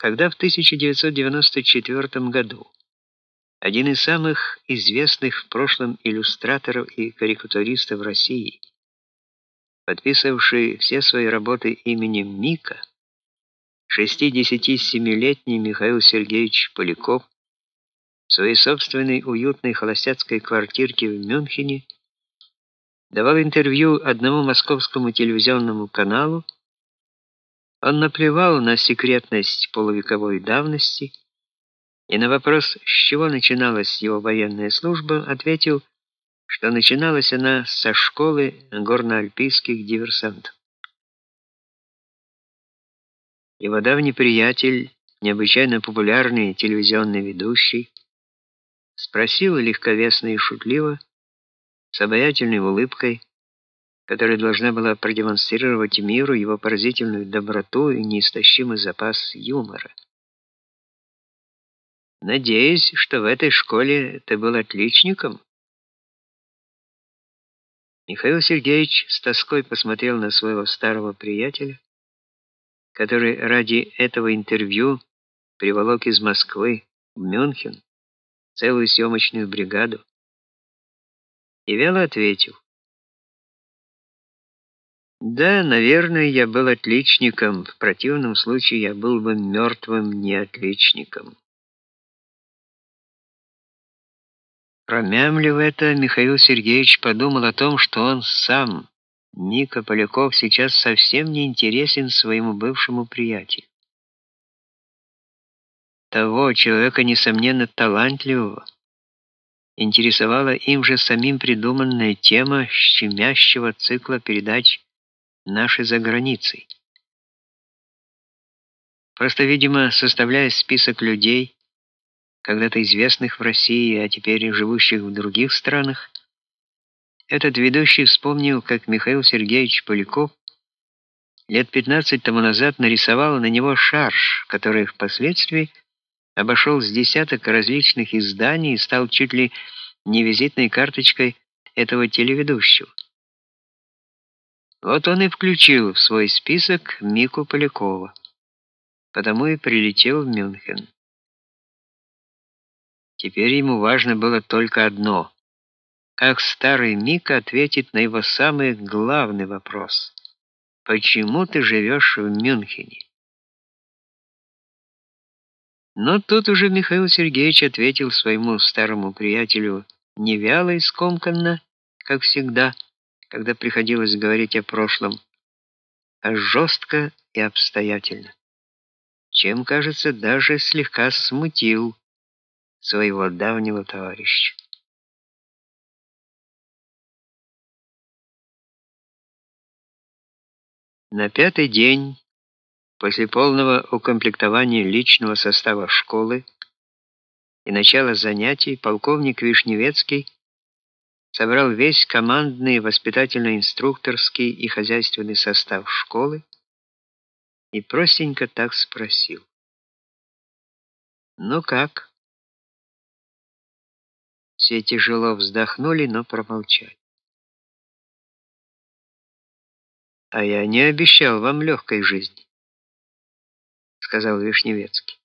когда в 1994 году один из самых известных в прошлом иллюстраторов и карикатуристов России, подписавший все свои работы именем Мика, 67-летний Михаил Сергеевич Поляков в своей собственной уютной холостяцкой квартирке в Мюнхене давал интервью одному московскому телевизионному каналу, он наплевал на секретность полувековой давности и на вопрос, с чего начиналась его военная служба, ответил, что начиналась она со школы горно-альпийских диверсантов. Его давний приятель, необычайно популярный телевизионный ведущий, спросил легковесно и шутливо, с обаятельной улыбкой, которая должна была продемонстрировать миру его поразительную доброту и неистощимый запас юмора. Надеюсь, что в этой школе ты был отличником. Михаил Сергеевич с тоской посмотрел на своего старого приятеля, который ради этого интервью приволок из Москвы в Мюнхен целую съемочную бригаду, и вяло ответил: да, наверное, я был отличником. В противном случае я был бы мертвым неотличником. Промямлив это, Михаил Сергеевич подумал о том, что он сам, Ника Поляков, сейчас совсем не интересен своему бывшему приятелю. Того человека, несомненно, талантливого, интересовала им же самим придуманная тема щемящего цикла передач наши за границей. Просто, видимо, составляя список людей, когда-то известных в России, а теперь живущих в других странах, этот ведущий вспомнил, как Михаил Сергеевич Поляков лет 15 тому назад нарисовал на него шарж, который впоследствии обошел с десяток различных изданий и стал чуть ли не визитной карточкой этого телеведущего. Вот он и включил в свой список Мику Полякова. Потому и прилетел в Мюнхен. Теперь ему важно было только одно: как старый Мика ответит на его самый главный вопрос: почему ты живешь в Мюнхене? Но тут уже Михаил Сергеевич ответил своему старому приятелю не вяло и скомканно, как всегда когда приходилось говорить о прошлом, а жестко и обстоятельно. Чем, кажется, даже слегка смутил своего давнего товарища. На пятый день после полного укомплектования личного состава школы и начала занятий полковник Вишневецкий собрал весь командный, воспитательно-инструкторский и хозяйственный состав школы и простенько так спросил: "Ну как?" Все тяжело вздохнули, но промолчали. А я не обещал вам легкой жизни, сказал Вишневецкий.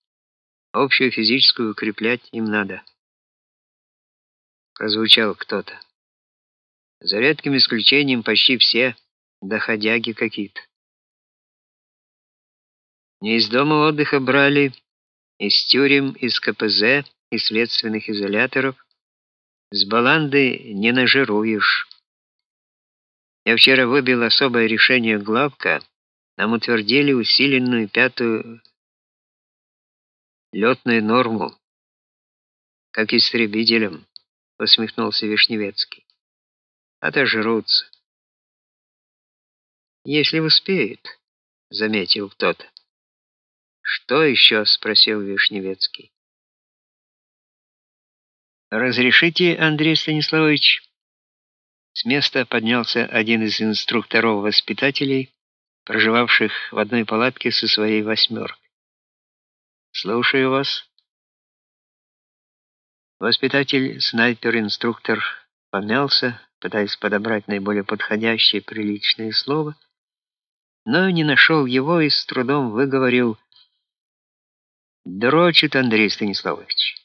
Общую физическую укреплять им надо. Прозвучал кто-то. За редким исключением почти все доходяги какие-то. Не из дома отдыха брали, из тюрем, из КПЗ, из следственных изоляторов. С баланды не нажируешь. Я вчера выбил особое решение главка. Нам утвердили усиленную пятую летную норму, как истребителям, усмехнулся Вишневецкий отожрутся. Если успеют, заметил кто-то. Что еще? спросил Вишневецкий. Разрешите, Андрей Станиславович? С места поднялся один из инструкторов-воспитателей, проживавших в одной палатке со своей восьмеркой. Слушаю вас. Воспитатель, снайпер-инструктор помялся, пытаясь подобрать наиболее подходящее приличное слово, но не нашел его и с трудом выговорил Дрочит Андрей Станиславович.